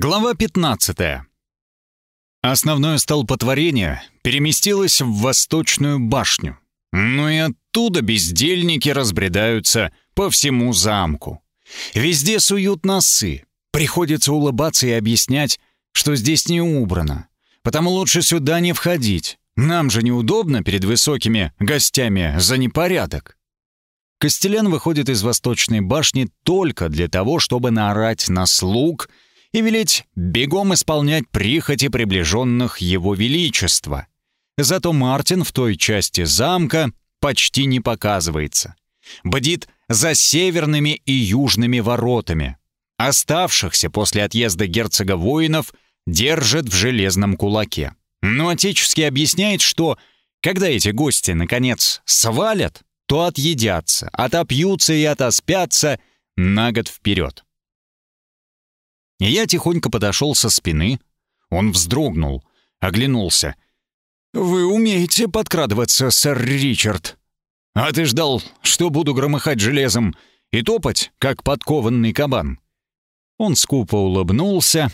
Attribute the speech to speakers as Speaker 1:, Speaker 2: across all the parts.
Speaker 1: Глава 15. Основное столпотворение переместилось в восточную башню. Ну и оттуда бездельники разбредаются по всему замку. Везде суют носы. Приходится улыбаться и объяснять, что здесь не убрано. Потому лучше сюда не входить. Нам же неудобно перед высокими гостями за непорядок. Костелян выходит из восточной башни только для того, чтобы наорать на слуг — и велеть бегом исполнять прихоти приближенных его величества. Зато Мартин в той части замка почти не показывается. Бдит за северными и южными воротами. Оставшихся после отъезда герцога воинов держит в железном кулаке. Но Отеческий объясняет, что когда эти гости, наконец, свалят, то отъедятся, отопьются и отоспятся на год вперед. Я тихонько подошел со спины. Он вздрогнул, оглянулся. «Вы умеете подкрадываться, сэр Ричард?» «А ты ждал, что буду громыхать железом и топать, как подкованный кабан?» Он скупо улыбнулся,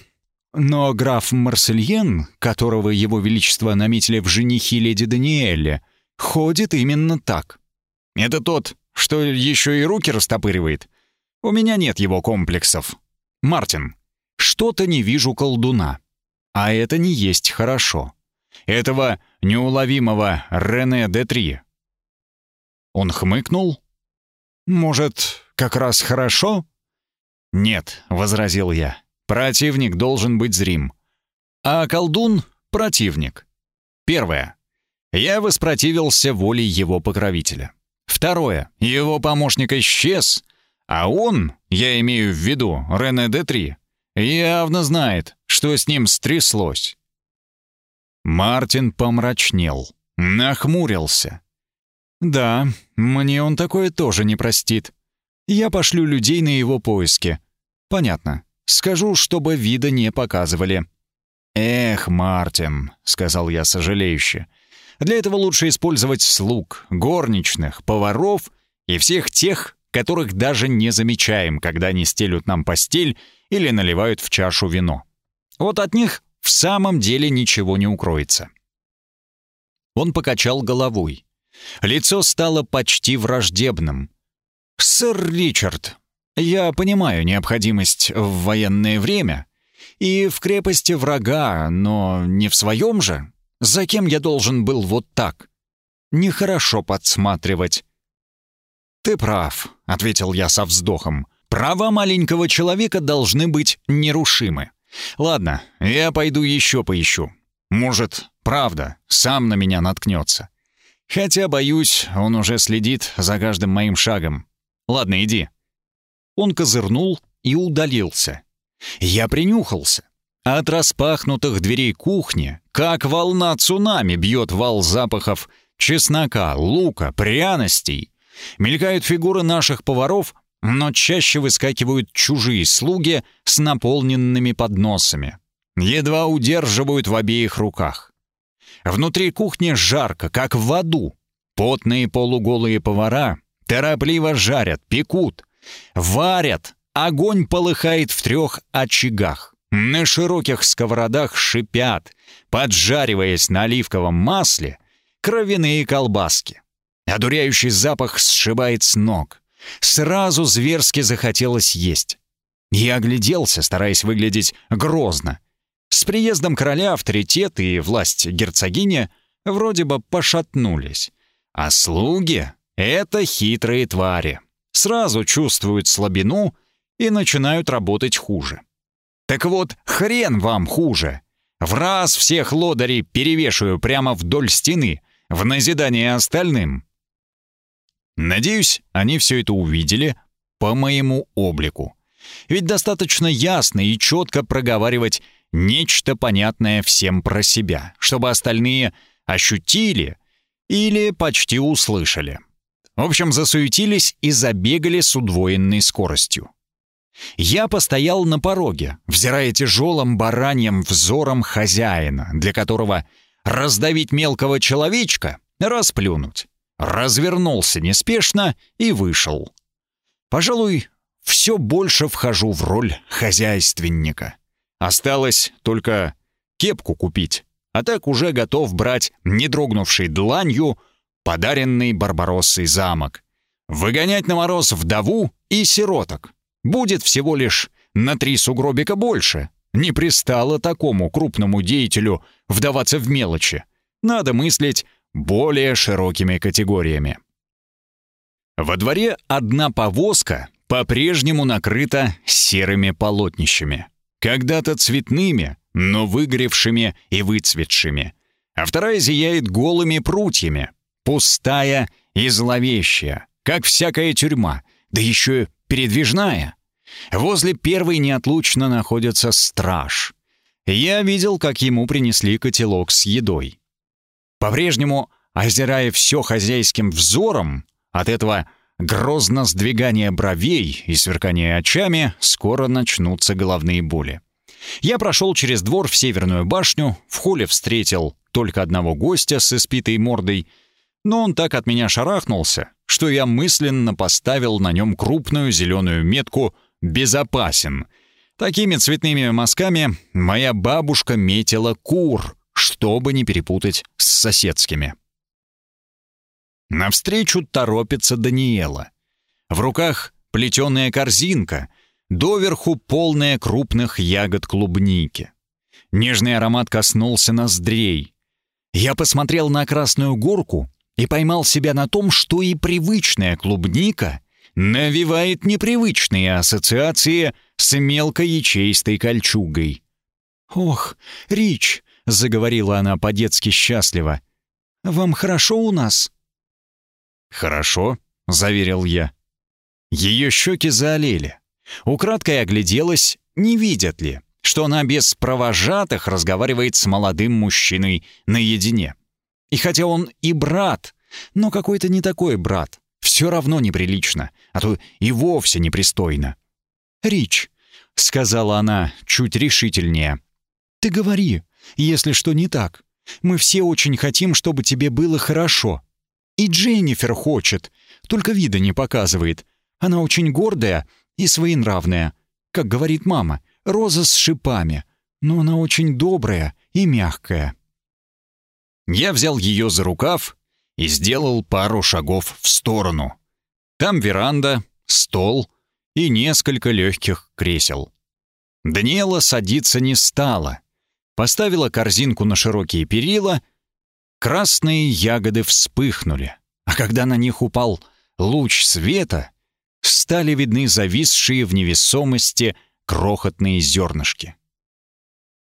Speaker 1: но граф Марсельен, которого его величество наметили в женихи леди Даниэле, ходит именно так. Это тот, что еще и руки растопыривает. У меня нет его комплексов. Мартин, что-то не вижу колдуна. А это не есть хорошо. Этого неуловимого Рене Д3. Он хмыкнул. «Может, как раз хорошо?» «Нет», — возразил я. «Противник должен быть зрим. А колдун — противник. Первое. Я воспротивился воле его покровителя. Второе. Его помощник исчез, а он, я имею в виду Рене Д3, Явно знает, что с ним стряслось. Мартин помрачнел, нахмурился. «Да, мне он такое тоже не простит. Я пошлю людей на его поиски. Понятно. Скажу, чтобы вида не показывали». «Эх, Мартин», — сказал я сожалеюще, — «для этого лучше использовать слуг, горничных, поваров и всех тех, которых даже не замечаем, когда они стелют нам постель или наливают в чашу вино. Вот от них в самом деле ничего не укроется. Он покачал головой. Лицо стало почти враждебным. «Сэр Ричард, я понимаю необходимость в военное время и в крепости врага, но не в своем же. За кем я должен был вот так? Нехорошо подсматривать». «Ты прав», — ответил я со вздохом. Права маленького человека должны быть нерушимы. Ладно, я пойду еще поищу. Может, правда, сам на меня наткнется. Хотя, боюсь, он уже следит за каждым моим шагом. Ладно, иди. Он козырнул и удалился. Я принюхался. От распахнутых дверей кухни, как волна цунами, бьет вал запахов чеснока, лука, пряностей. Мелькают фигуры наших поваров, но чаще выскакивают чужие слуги с наполненными подносами. Едва удерживают в обеих руках. Внутри кухни жарко, как в аду. Потные полуголые повара торопливо жарят, пекут, варят. Огонь полыхает в трех очагах. На широких сковородах шипят, поджариваясь на оливковом масле, кровяные колбаски. Одуряющий запах сшибает с ног. Сразу зверски захотелось есть. Я огляделся, стараясь выглядеть грозно. С приездом короля авторитет и власть герцогини вроде бы пошатнулись. А слуги — это хитрые твари. Сразу чувствуют слабину и начинают работать хуже. Так вот, хрен вам хуже. В раз всех лодырей перевешиваю прямо вдоль стены, в назидание остальным. Надеюсь, они все это увидели по моему облику. Ведь достаточно ясно и четко проговаривать нечто понятное всем про себя, чтобы остальные ощутили или почти услышали. В общем, засуетились и забегали с удвоенной скоростью. Я постоял на пороге, взирая тяжелым бараньим взором хозяина, для которого раздавить мелкого человечка — расплюнуть развернулся неспешно и вышел. Пожалуй, все больше вхожу в роль хозяйственника. Осталось только кепку купить, а так уже готов брать, не дрогнувший дланью, подаренный Барбароссой замок. Выгонять на мороз вдову и сироток. Будет всего лишь на три сугробика больше. Не пристало такому крупному деятелю вдаваться в мелочи. Надо мыслить более широкими категориями. Во дворе одна повозка по-прежнему накрыта серыми полотнищами. Когда-то цветными, но выгоревшими и выцветшими. А вторая зияет голыми прутьями, пустая и зловещая, как всякая тюрьма, да еще передвижная. Возле первой неотлучно находится страж. Я видел, как ему принесли котелок с едой. По-прежнему, озирая все хозяйским взором, от этого грозно сдвигания бровей и сверкания очами скоро начнутся головные боли. Я прошел через двор в Северную башню, в холле встретил только одного гостя с испитой мордой, но он так от меня шарахнулся, что я мысленно поставил на нем крупную зеленую метку «Безопасен». Такими цветными мазками моя бабушка метила кур, чтобы не перепутать с соседскими. Навстречу торопится Даниэла. В руках плетеная корзинка, доверху полная крупных ягод клубники. Нежный аромат коснулся ноздрей. Я посмотрел на красную горку и поймал себя на том, что и привычная клубника навевает непривычные ассоциации с мелкоячеистой кольчугой. «Ох, Рич!» — заговорила она по-детски счастливо. «Вам хорошо у нас?»
Speaker 2: «Хорошо», — заверил я. Ее щеки заолели. Украдкой огляделась, не видят ли, что она без провожатых разговаривает с молодым мужчиной наедине. И хотя он и брат, но какой-то не такой брат, все равно неприлично, а то и вовсе непристойно.
Speaker 1: «Рич», — сказала она чуть решительнее, — «ты говори, если что не так. Мы все очень хотим, чтобы тебе было хорошо. И Дженнифер хочет, только вида не показывает. Она очень гордая и своенравная. Как говорит мама, роза с шипами. Но она очень добрая и мягкая.
Speaker 2: Я взял ее за рукав и сделал пару шагов в сторону. Там веранда, стол и несколько легких кресел. Даниэла садиться не стала. Поставила корзинку на широкие перила — Красные ягоды вспыхнули, а когда на них упал луч света, стали видны зависшие в невесомости крохотные зернышки.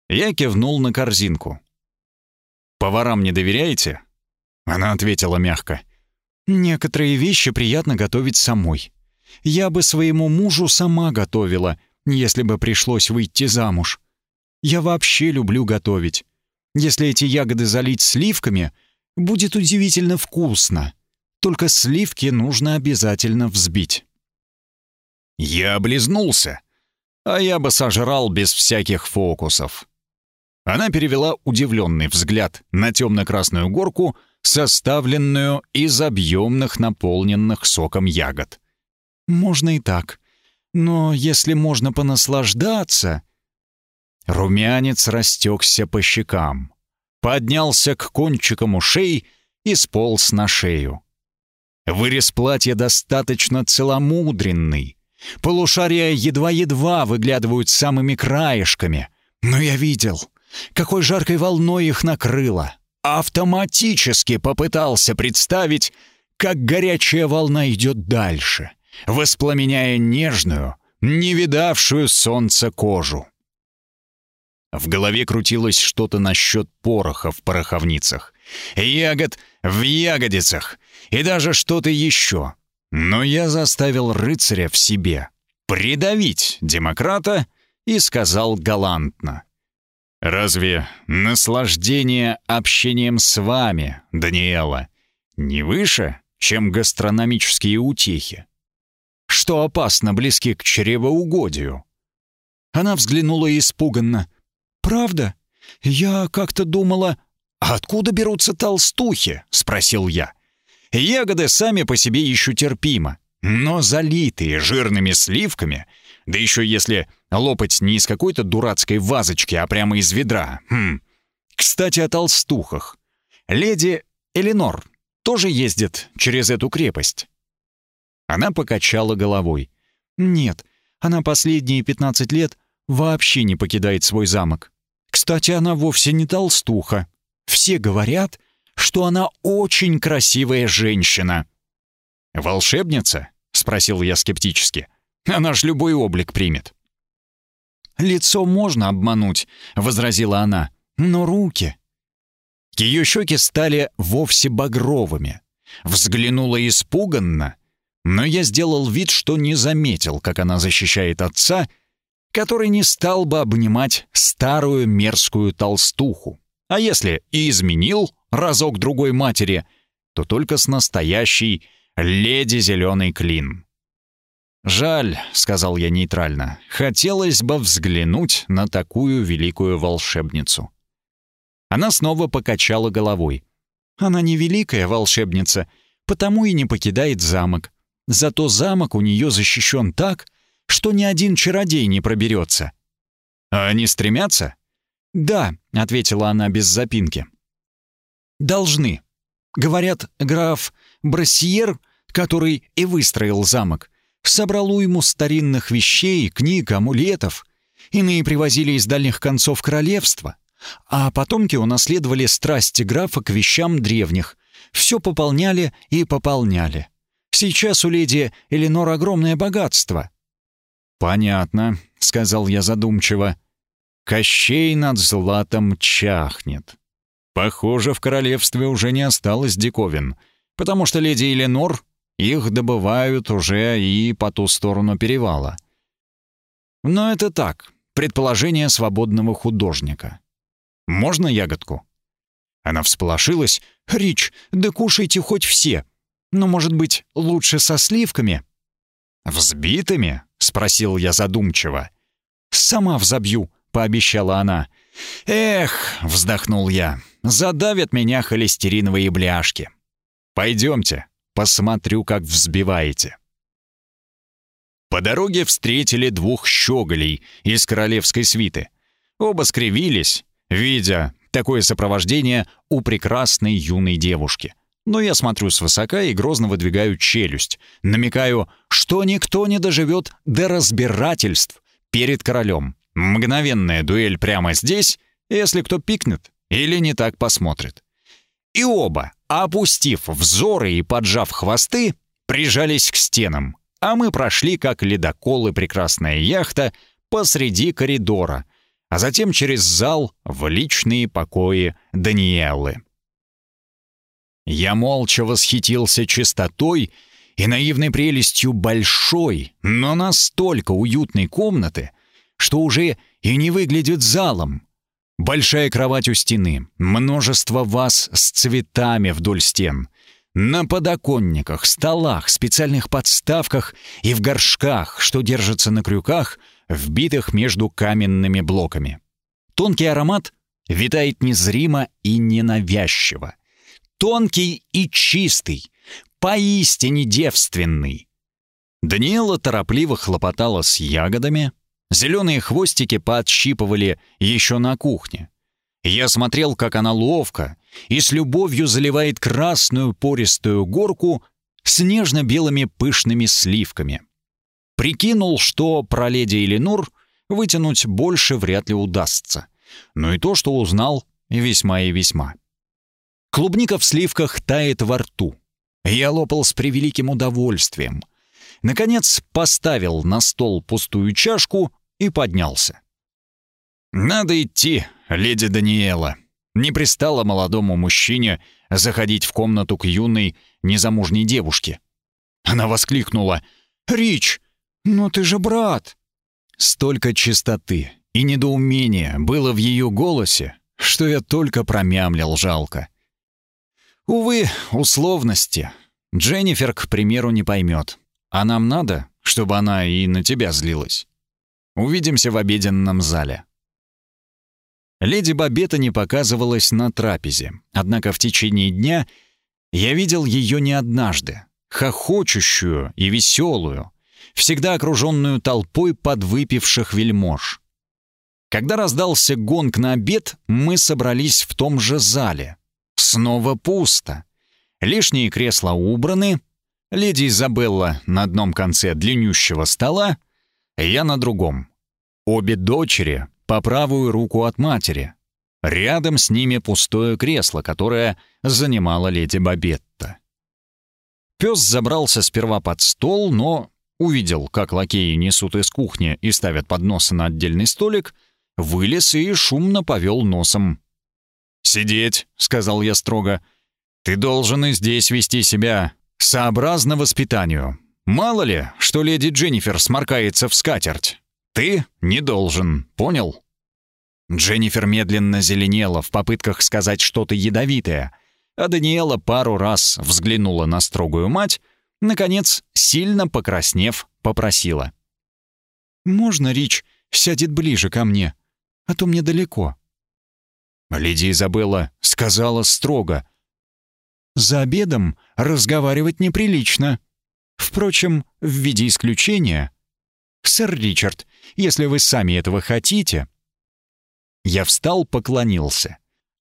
Speaker 2: Я кивнул на корзинку. «Поварам не доверяете?» Она ответила мягко.
Speaker 1: «Некоторые вещи приятно готовить самой. Я бы своему мужу сама готовила, если бы пришлось выйти замуж. Я вообще люблю готовить. Если эти ягоды залить сливками, будет удивительно вкусно. Только сливки нужно обязательно взбить.
Speaker 2: Я облизнулся, а я бы сожрал без всяких фокусов. Она перевела удивленный взгляд на темно-красную горку, составленную из объемных наполненных соком ягод.
Speaker 1: «Можно и так. Но если можно понаслаждаться...»
Speaker 2: Румянец растекся по щекам, поднялся к кончикам ушей и сполз на шею. Вырез платья достаточно целомудренный. Полушария едва-едва выглядывают самыми краешками. Но я видел, какой жаркой волной их накрыло. Автоматически попытался представить, как горячая волна идет дальше, воспламеняя нежную, не видавшую солнца кожу. В голове крутилось что-то насчет пороха в пороховницах, ягод в ягодицах и даже что-то еще. Но я заставил рыцаря в себе придавить демократа и сказал галантно. «Разве наслаждение общением с вами, Даниэла, не выше, чем гастрономические утехи? Что опасно близки к чревоугодию?»
Speaker 1: Она взглянула испуганно, «Правда? Я как-то думала...»
Speaker 2: «Откуда берутся толстухи?» — спросил я. «Ягоды сами по себе еще терпимо, но залитые жирными сливками
Speaker 1: Да еще если лопать не из какой-то дурацкой вазочки, а прямо из ведра. Хм. Кстати, о толстухах. Леди Эленор тоже ездит через эту крепость. Она покачала головой. Нет, она последние 15 лет вообще не покидает свой замок. Кстати, она вовсе не толстуха. Все говорят, что она очень красивая женщина. «Волшебница?» — спросил я скептически. «Она ж любой облик примет». «Лицо можно обмануть», — возразила она, — «но руки...» Ее щеки стали вовсе багровыми. Взглянула испуганно, но я сделал вид, что не заметил, как она защищает отца, который не стал бы обнимать старую мерзкую толстуху. А если и изменил разок-другой матери, то только с настоящей леди Зеленый Клин. «Жаль», — сказал я нейтрально, — «хотелось бы взглянуть на такую великую волшебницу». Она снова покачала головой. «Она не великая волшебница, потому и не покидает замок. Зато замок у нее защищен так, что ни один чародей не проберется». «А они стремятся?» «Да», — ответила она без запинки. «Должны. Говорят, граф Брассиер, который и выстроил замок, собрал уйму старинных вещей, книг, амулетов. Иные привозили из дальних концов королевства. А потомки унаследовали страсти графа к вещам древних. Все пополняли и пополняли. Сейчас у леди Эленор огромное богатство». «Понятно», — сказал я задумчиво. «Кощей над златом чахнет». Похоже, в королевстве уже не осталось диковин, потому что леди Эленор их добывают уже и по ту сторону перевала. Но это так, предположение свободного художника. «Можно ягодку?» Она всполошилась. «Рич, да кушайте хоть все. Но, может быть, лучше со сливками?» «Взбитыми?» — спросил я задумчиво. «Сама взобью», — пообещала она. «Эх», — вздохнул я, — «задавят меня холестериновые бляшки. Пойдемте, посмотрю, как взбиваете». По дороге встретили двух щеголей из королевской свиты. Оба скривились, видя такое сопровождение у прекрасной юной девушки. Но я смотрю свысока и грозно выдвигаю челюсть, намекаю, что никто не доживет до разбирательств перед королем. Мгновенная дуэль прямо здесь, если кто пикнет или не так посмотрит. И оба, опустив взоры и поджав хвосты, прижались к стенам, а мы прошли, как ледоколы прекрасная яхта, посреди коридора, а затем через зал в личные покои Даниэлы. Я молча восхитился чистотой и наивной прелестью большой, но настолько уютной комнаты, что уже и не выглядит залом. Большая кровать у стены, множество ваз с цветами вдоль стен. На подоконниках, столах, специальных подставках и в горшках, что держатся на крюках, вбитых между каменными блоками. Тонкий аромат витает незримо и ненавязчиво. Тонкий и чистый, поистине девственный. Даниэла торопливо хлопотала с ягодами, Зеленые хвостики поотщипывали еще на кухне. Я смотрел, как она ловко и с любовью заливает красную пористую горку с нежно-белыми пышными сливками. Прикинул, что про леди Эленор вытянуть больше вряд ли удастся. Но и то, что узнал, весьма и весьма. Клубника в сливках тает во рту. Я лопал с превеликим удовольствием — Наконец поставил на стол пустую чашку и поднялся. «Надо идти, леди Даниэла». Не пристало молодому мужчине заходить в комнату к юной незамужней девушке. Она воскликнула. «Рич, но ты же брат!» Столько чистоты и недоумения было в ее голосе, что я только промямлил жалко. Увы, условности. Дженнифер, к примеру, не поймет. А нам надо, чтобы она и на тебя злилась. Увидимся в обеденном зале». Леди Бабета не показывалась на трапезе, однако в течение дня я видел ее не однажды, хохочущую и веселую,
Speaker 2: всегда окруженную толпой подвыпивших вельмож. Когда раздался гонг на обед, мы собрались в том же зале. Снова пусто. Лишние кресла убраны, леди Изабелла на одном конце длиннющего стола, я на другом. Обе дочери по правую руку от матери. Рядом с ними пустое кресло, которое занимала леди Бабетта. Пес забрался сперва под стол, но увидел, как лакеи несут из кухни и ставят подносы на отдельный столик, вылез и шумно повел носом. «Сидеть», — сказал я строго. «Ты должен и здесь вести себя сообразно воспитанию. Мало ли, что леди Дженнифер сморкается в скатерть. Ты не должен, понял?» Дженнифер медленно зеленела в попытках сказать что-то ядовитое, а Даниэла пару раз взглянула на строгую мать, наконец, сильно покраснев, попросила. «Можно Рич сядет ближе ко мне, а то мне далеко». Леди Изабелла сказала строго. «За обедом разговаривать неприлично. Впрочем, в виде исключения. Сэр Ричард, если вы сами этого хотите...» Я встал, поклонился.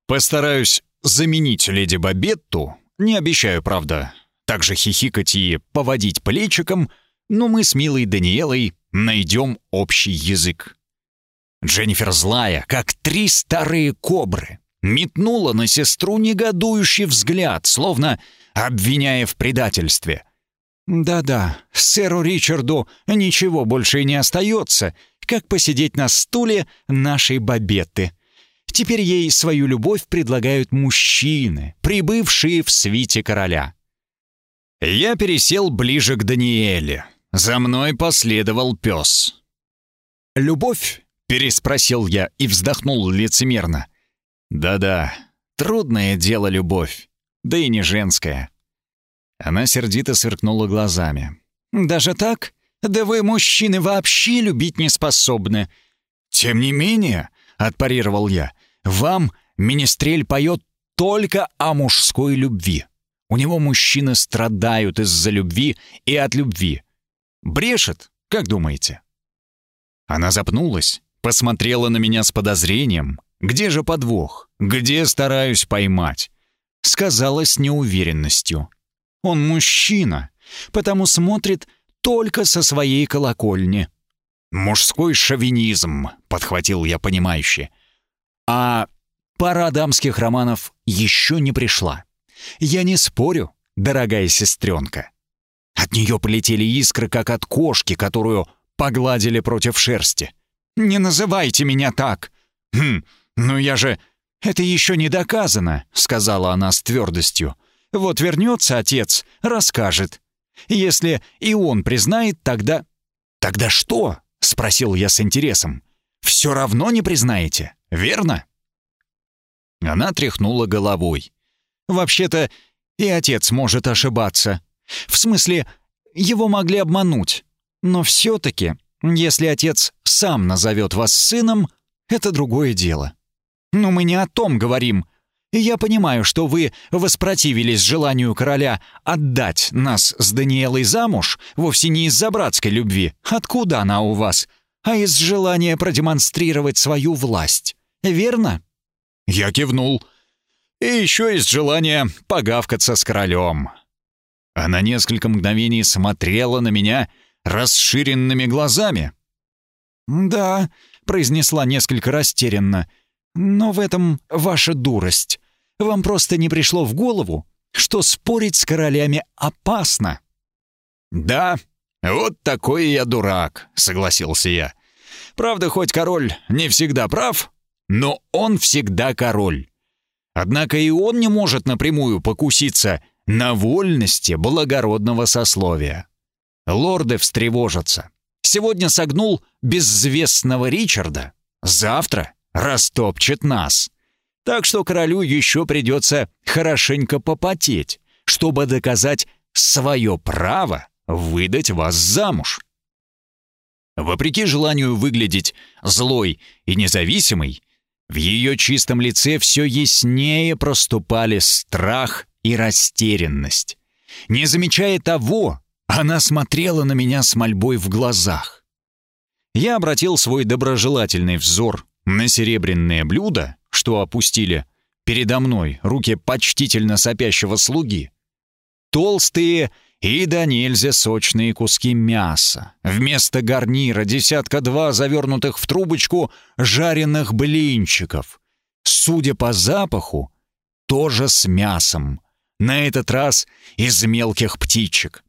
Speaker 2: «Постараюсь заменить леди Бабетту. Не обещаю, правда, также хихикать и поводить плечиком, но мы с милой Даниэлой найдем общий язык». Дженнифер злая, как три старые кобры, метнула на сестру негодующий взгляд, словно обвиняя в предательстве. «Да-да, сэру Ричарду ничего больше и не остается, как посидеть на стуле нашей Бабетты. Теперь ей свою любовь предлагают мужчины, прибывшие в свите короля. Я пересел ближе к Даниэле. За мной последовал пес. «Любовь?» — переспросил я и вздохнул лицемерно. «Да-да, трудное дело любовь, да и не женская». Она сердито сверкнула глазами. «Даже так? Да вы, мужчины, вообще любить не способны. Тем не менее, — отпарировал я, — вам министрель поет только о мужской любви. У него мужчины страдают из-за любви и от любви. Брешет, как думаете?» Она запнулась, посмотрела на меня с подозрением. «Где же подвох? Где стараюсь поймать?» Сказала с неуверенностью. «Он мужчина, потому смотрит только со своей колокольни. «Мужской шовинизм», — подхватил я понимающе. «А пора дамских романов еще не пришла. Я не спорю, дорогая сестренка. От нее полетели искры, как от кошки, которую погладили против шерсти. Не называйте меня так!» «Хм, ну я же...» «Это еще не доказано», — сказала она с твердостью. «Вот вернется отец, расскажет. Если и он признает, тогда... Тогда что? Спросил я с интересом. Все равно не признаете, верно? Она тряхнула головой. Вообще-то и отец может ошибаться. В смысле, его могли обмануть. Но все-таки, если отец сам назовет вас сыном, это другое дело. Но мы не о том говорим, и я понимаю, что вы воспротивились желанию короля отдать нас с Даниэлой замуж вовсе не из-за братской любви. Откуда она у вас? А из желания продемонстрировать свою власть. Верно?» Я кивнул. «И еще из желания погавкаться с королем». Она несколько мгновений смотрела на меня расширенными глазами. «Да», — произнесла несколько растерянно, — «но в этом ваша дурость. Вам просто не пришло в голову, что спорить с королями опасно». «Да, вот такой я дурак», — согласился я. «Правда, хоть король не всегда прав, но он всегда король. Однако и он не может напрямую покуситься на вольности благородного сословия. Лорды встревожатся. Сегодня согнул безвестного Ричарда, завтра растопчет нас. Так что королю еще придется хорошенько попотеть, чтобы доказать свое право выдать вас замуж. Вопреки желанию выглядеть злой и независимой, в ее чистом лице все яснее проступали страх и растерянность. Не замечая того,
Speaker 1: Она смотрела на меня с мольбой в глазах. Я обратил свой доброжелательный взор на серебряное блюдо, что опустили передо мной руки почтительно сопящего слуги. Толстые и да нельзя сочные куски мяса. Вместо гарнира десятка-два завернутых в трубочку жареных блинчиков. Судя по запаху, тоже с мясом. На этот раз из мелких птичек.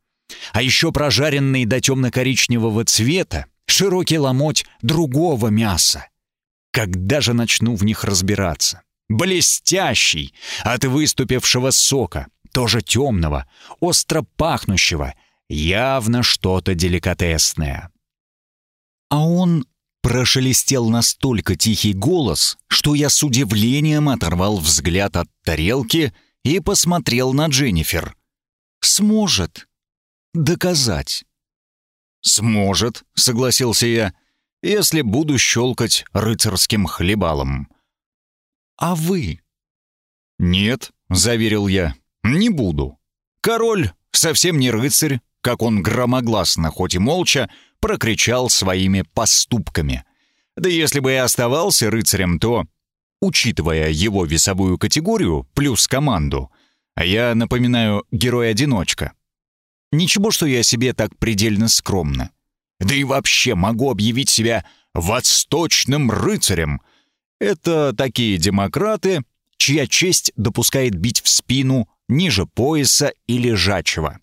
Speaker 1: А еще прожаренный до темно-коричневого цвета широкий ломоть другого мяса. Когда же начну в них разбираться? Блестящий от выступившего сока, тоже темного, остро пахнущего, явно что-то деликатесное. А он прошелестел настолько тихий голос, что я с удивлением оторвал взгляд от тарелки и посмотрел на Дженнифер. «Сможет доказать». «Сможет», — согласился я, — «если буду щелкать рыцарским хлебалом». «А вы?» «Нет», — заверил я, не буду. Король совсем не рыцарь, как он громогласно, хоть и молча, прокричал своими поступками. Да если бы и оставался рыцарем, то, учитывая его весовую категорию плюс команду, а я, напоминаю, герой-одиночка, ничего, что я себе так предельно скромно. Да и вообще могу объявить себя восточным рыцарем. Это такие демократы, чья честь допускает бить в спину ниже пояса и лежачего.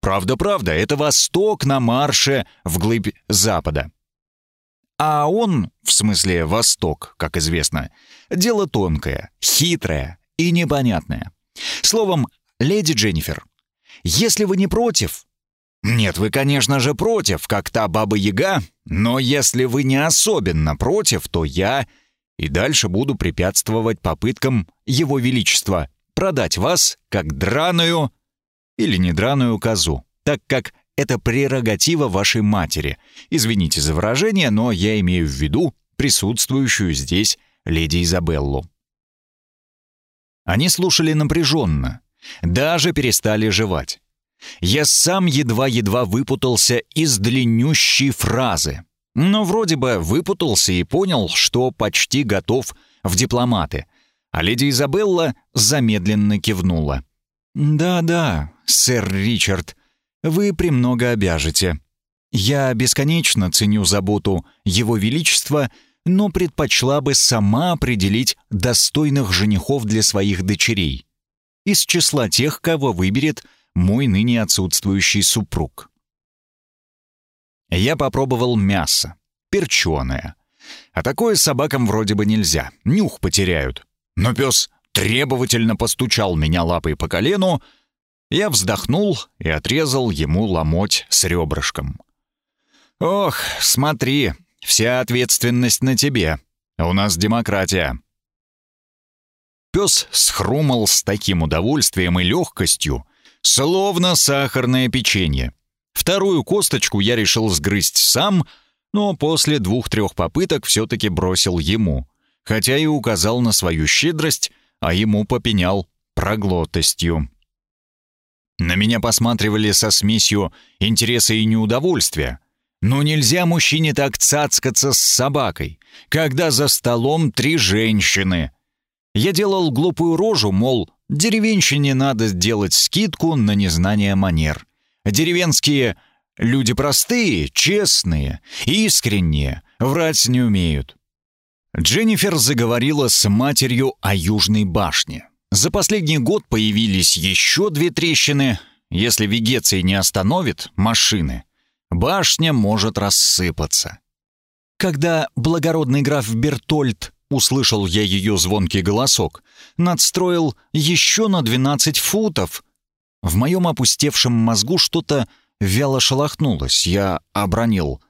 Speaker 1: Правда-правда, это восток на марше вглыбь запада. А он, в смысле восток, как известно, дело тонкое, хитрое и непонятное. Словом, леди Дженнифер, если вы не против... Нет, вы, конечно же, против, как та баба-яга, но если вы не особенно против, то я и дальше буду препятствовать попыткам Его Величества продать вас как драную или не драную козу, так как это прерогатива вашей матери. Извините за выражение, но я имею в виду присутствующую здесь леди Изабеллу. Они слушали напряженно, даже перестали жевать. Я сам едва-едва выпутался из длиннющей фразы, но вроде бы выпутался и понял, что почти готов в дипломаты, а леди Изабелла замедленно кивнула. «Да-да, сэр Ричард, вы премного обяжете. Я бесконечно ценю заботу Его Величества, но предпочла бы сама определить достойных женихов для своих дочерей. Из числа тех, кого выберет мой ныне отсутствующий супруг». Я попробовал мясо, перченое. А такое собакам вроде бы нельзя, нюх потеряют. Но пес требовательно постучал меня лапой по колену. Я вздохнул и отрезал ему ломоть с ребрышком. «Ох, смотри, вся ответственность на тебе. У нас демократия». Пес схрумал с таким удовольствием и легкостью, словно сахарное печенье. Вторую косточку я решил сгрызть сам, но после двух-трех попыток все-таки бросил ему хотя и указал на свою щедрость, а ему попенял проглотостью. На меня посматривали со смесью интереса и неудовольствия. Но нельзя мужчине так цацкаться с собакой, когда за столом три женщины. Я делал глупую рожу, мол, деревенщине надо сделать скидку на незнание манер. Деревенские люди простые, честные, искренние, врать не умеют. Дженнифер заговорила с матерью о Южной башне. За последний год появились еще две трещины. Если Вегеция не остановит машины, башня может рассыпаться. Когда благородный граф Бертольд услышал я ее звонкий голосок, надстроил еще на 12 футов. В моем опустевшем мозгу что-то вяло шелохнулось. Я обронил.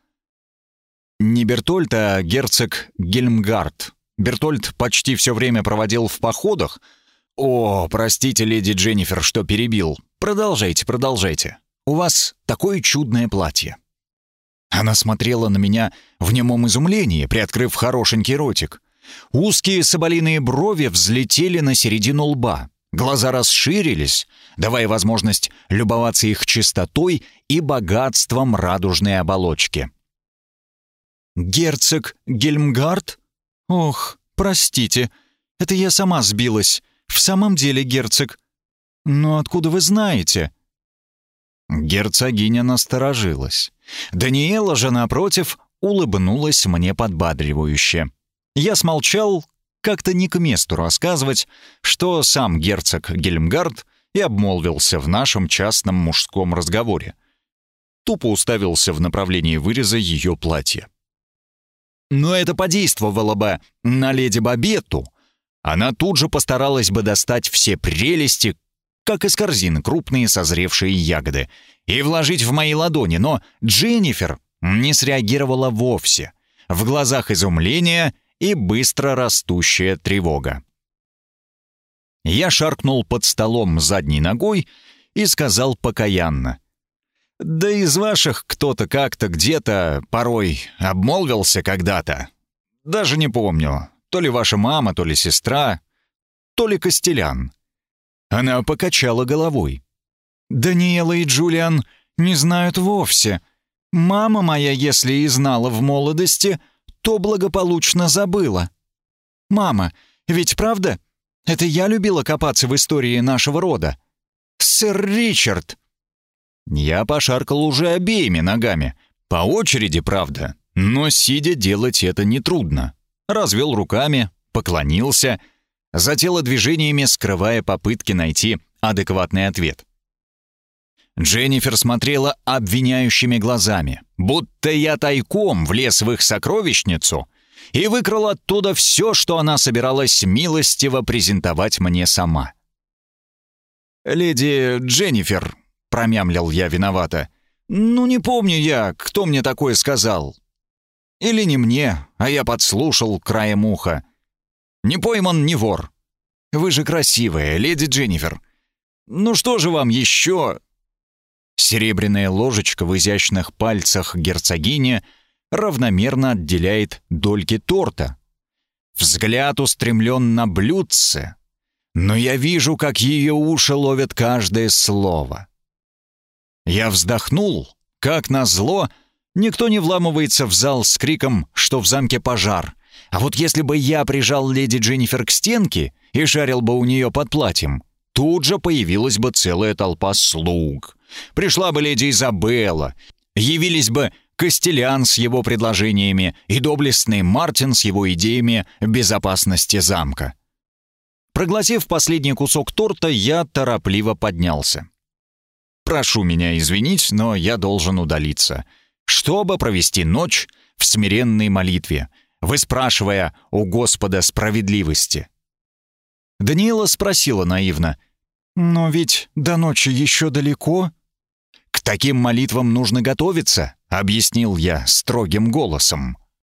Speaker 1: Не Бертольд, а герцог Гельмгард. Бертольд почти все время проводил в походах. О, простите, леди Дженнифер, что перебил. Продолжайте, продолжайте. У вас такое чудное платье. Она смотрела на меня в немом изумлении, приоткрыв хорошенький ротик. Узкие соболиные брови взлетели на середину лба.
Speaker 2: Глаза расширились, давая возможность любоваться их чистотой и богатством радужной оболочки.
Speaker 1: «Герцог Гельмгард? Ох, простите, это я сама сбилась. В самом деле, герцог. Но откуда вы знаете?»
Speaker 2: Герцогиня насторожилась. Даниэла же, напротив, улыбнулась мне подбадривающе. Я смолчал, как-то не к месту рассказывать, что сам герцог Гельмгард и обмолвился в нашем частном мужском разговоре. Тупо уставился в направлении выреза ее платья. Но это подействовало бы на леди Бабетту. Она тут же постаралась бы достать все прелести, как из корзины крупные созревшие ягоды, и вложить в мои ладони, но Дженнифер не среагировала вовсе. В глазах изумление — и быстро растущая тревога. Я шаркнул под столом задней ногой и сказал покаянно. «Да из ваших кто-то как-то где-то порой обмолвился когда-то. Даже не помню, то ли ваша мама, то ли сестра, то ли Костелян». Она покачала головой.
Speaker 1: «Даниэла и Джулиан не знают вовсе. Мама моя, если и знала в молодости, — то благополучно забыла. Мама, ведь правда? Это я любила копаться в истории нашего рода. Сэр Ричард.
Speaker 2: Я пошаркал уже обеими ногами. По очереди, правда. Но сидя делать это нетрудно. Развел руками, поклонился, за телодвижениями скрывая попытки найти адекватный ответ. Дженнифер смотрела обвиняющими глазами, будто я тайком влез в их сокровищницу и выкрал оттуда все, что она собиралась милостиво презентовать мне сама. «Леди Дженнифер», — промямлил я виновато, — «ну не помню я, кто мне такое сказал. Или не мне, а я подслушал краем уха. Не пойман, не вор. Вы же красивая, леди Дженнифер. Ну что же вам еще Серебряная ложечка в изящных пальцах герцогини равномерно отделяет дольки торта. Взгляд устремлен на блюдце, но я вижу, как ее уши ловят каждое слово. Я вздохнул, как назло, никто не вламывается в зал с криком, что в замке пожар. А вот если бы я прижал леди Дженнифер к стенке и шарил бы у нее под платьем, тут же появилась бы целая толпа слуг. Пришла бы леди Изабелла, явились бы Костелян с его предложениями и доблестный Мартин с его идеями безопасности замка. Проглотив последний кусок торта, я торопливо поднялся. «Прошу меня извинить, но я должен удалиться, чтобы провести ночь в смиренной молитве, выспрашивая у Господа справедливости». Даниэла спросила наивно, «Но ведь до ночи еще далеко?» «К таким молитвам нужно готовиться», — объяснил я строгим голосом.